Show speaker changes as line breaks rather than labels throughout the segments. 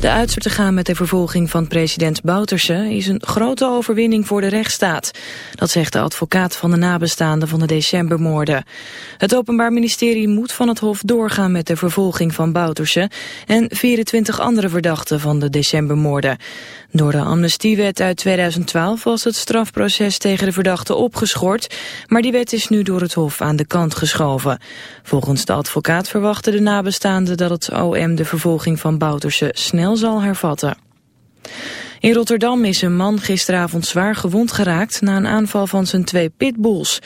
De uitspraak te gaan met de vervolging van president Bouterse is een grote overwinning voor de rechtsstaat. Dat zegt de advocaat van de nabestaanden van de decembermoorden. Het Openbaar Ministerie moet van het Hof doorgaan met de vervolging van Bouterse en 24 andere verdachten van de decembermoorden. Door de amnestiewet uit 2012 was het strafproces tegen de verdachten opgeschort, maar die wet is nu door het Hof aan de kant geschoven. Volgens de advocaat verwachten de nabestaanden dat het OM de vervolging van Bouterse snel zal hervatten. In Rotterdam is een man gisteravond zwaar gewond geraakt na een aanval van zijn twee pitbulls.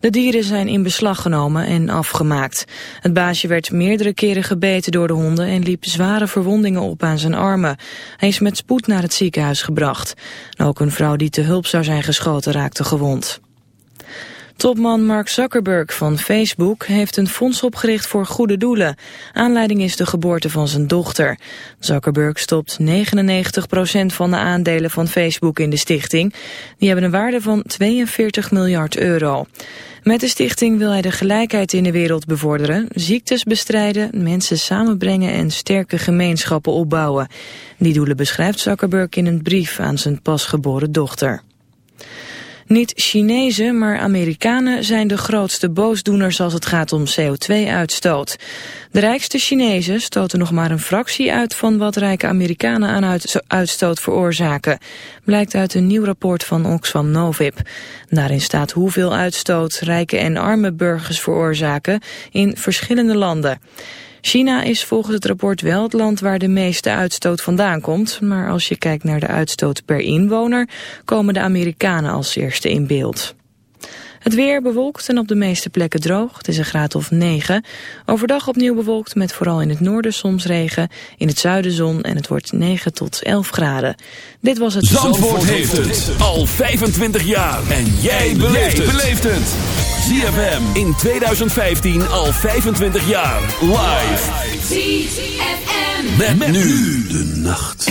De dieren zijn in beslag genomen en afgemaakt. Het baasje werd meerdere keren gebeten door de honden en liep zware verwondingen op aan zijn armen. Hij is met spoed naar het ziekenhuis gebracht. ook een vrouw die te hulp zou zijn geschoten raakte gewond. Topman Mark Zuckerberg van Facebook heeft een fonds opgericht voor goede doelen. Aanleiding is de geboorte van zijn dochter. Zuckerberg stopt 99% van de aandelen van Facebook in de stichting. Die hebben een waarde van 42 miljard euro. Met de stichting wil hij de gelijkheid in de wereld bevorderen, ziektes bestrijden, mensen samenbrengen en sterke gemeenschappen opbouwen. Die doelen beschrijft Zuckerberg in een brief aan zijn pasgeboren dochter. Niet Chinezen, maar Amerikanen zijn de grootste boosdoeners als het gaat om CO2-uitstoot. De rijkste Chinezen stoten nog maar een fractie uit van wat rijke Amerikanen aan uitstoot veroorzaken. Blijkt uit een nieuw rapport van Oxfam Novib. Daarin staat hoeveel uitstoot rijke en arme burgers veroorzaken in verschillende landen. China is volgens het rapport wel het land waar de meeste uitstoot vandaan komt. Maar als je kijkt naar de uitstoot per inwoner, komen de Amerikanen als eerste in beeld. Het weer bewolkt en op de meeste plekken droog. Het is een graad of 9. Overdag opnieuw bewolkt met vooral in het noorden soms regen. In het zuiden zon en het wordt 9 tot 11 graden. Dit was het...
Zandvoort, Zandvoort heeft het al 25 jaar. En jij beleeft het. ZFM in 2015 al 25 jaar. Live. ZFM. Met, met nu de nacht.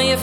Het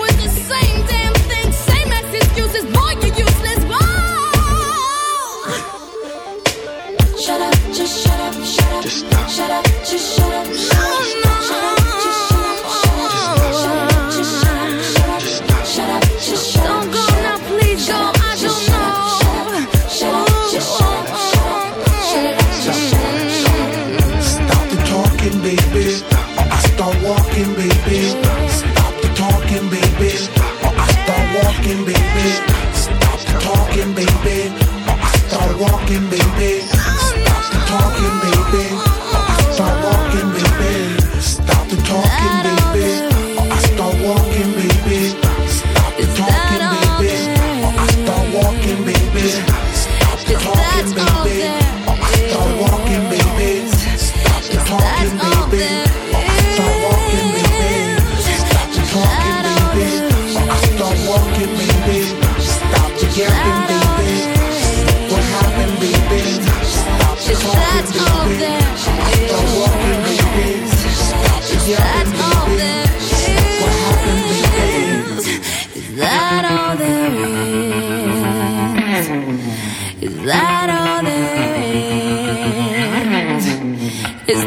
shut up, just shut
up.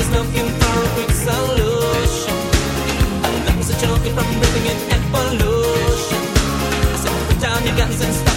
There's no quick solution. I'm not a joker from breathing
in evolution. I said, put down your guns and
stop.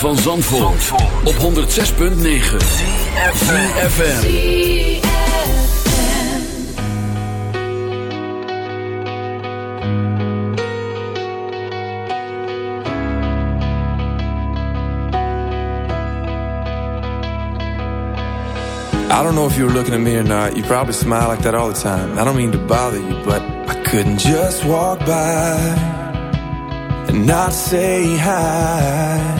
Van Zandvoort, op 106.9 CFFM
I don't know if you were looking at me or not. You probably smile like that all the time. I don't mean to bother you But I couldn't just walk by and not say hi.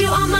you
on my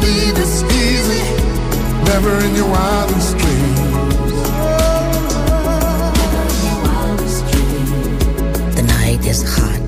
be this easy,
never in your wildest dreams.
The night is hot